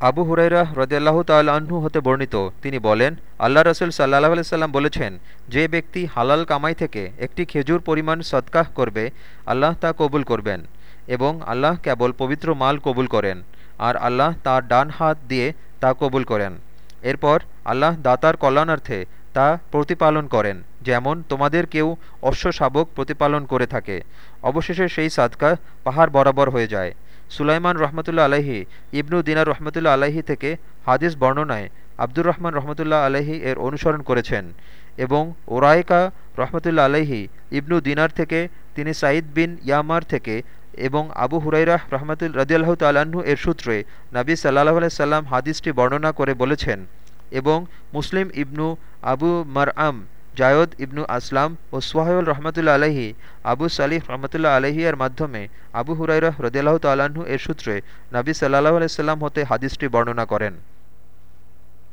আবু হুরাইরা রদিয়াল্লাহ তাল্লাহ্ন হতে বর্ণিত। তিনি বলেন, আল্লাহ রসুল সাল্লাহ আলাইসাল্লাম বলেছেন, যে ব্যক্তি হালাল কামাই থেকে একটি খেজুর পরিমাণ সৎকাহ করবে, আল্লাহ তা কবুল করবেন এবং আল্লাহ কেবল পবিত্র মাল কবুল করেন আর আল্লাহ তার ডান হাত দিয়ে তা কবুল করেন। এরপর আল্লাহ দাতার কল্যাণার্থে তা প্রতিপালন করেন, যেমন তোমাদের কেউ অশ্ব শাবক প্রতিপালন করে থাকে। অবশেষে সেই সাদকা পাহাড় বরাবর হয়ে যায়। সুলাইমান রহমতুল্লা আলাহি ইবনু দিনার রহমতুল্লা আলাহি থেকে হাদিস বর্ণনায় আব্দুর রহমান রহমতুল্লাহ আলাহি এর অনুসরণ করেছেন এবং ওরায়কা রহমতুল্লা আলাহি ইবনু দিনার থেকে, তিনি সাঈদ বিন ইয়ামার থেকে এবং আবু হুরাইরাহ রহমতুল, রদিয়াল্লাহ তাল্লাহ্ন এর সূত্রে নাবী সাল্লাহ সাল্লাম হাদিসটি বর্ণনা করে বলেছেন এবং মুসলিম ইবনু আবু মার আম জায়দ ইবনু আসলাম ও সোহায়ুল রহমতুল্লা আলহি আবু সালিহ রহমতুল্লাহ আলহি এর মাধ্যমে আবু হুরাইরা হ্রদাহ তাল্লাহ্ন এর সূত্রে নাবী সাল্লাহ আলাইসাল্লাম হতে হাদিসটি বর্ণনা করেন।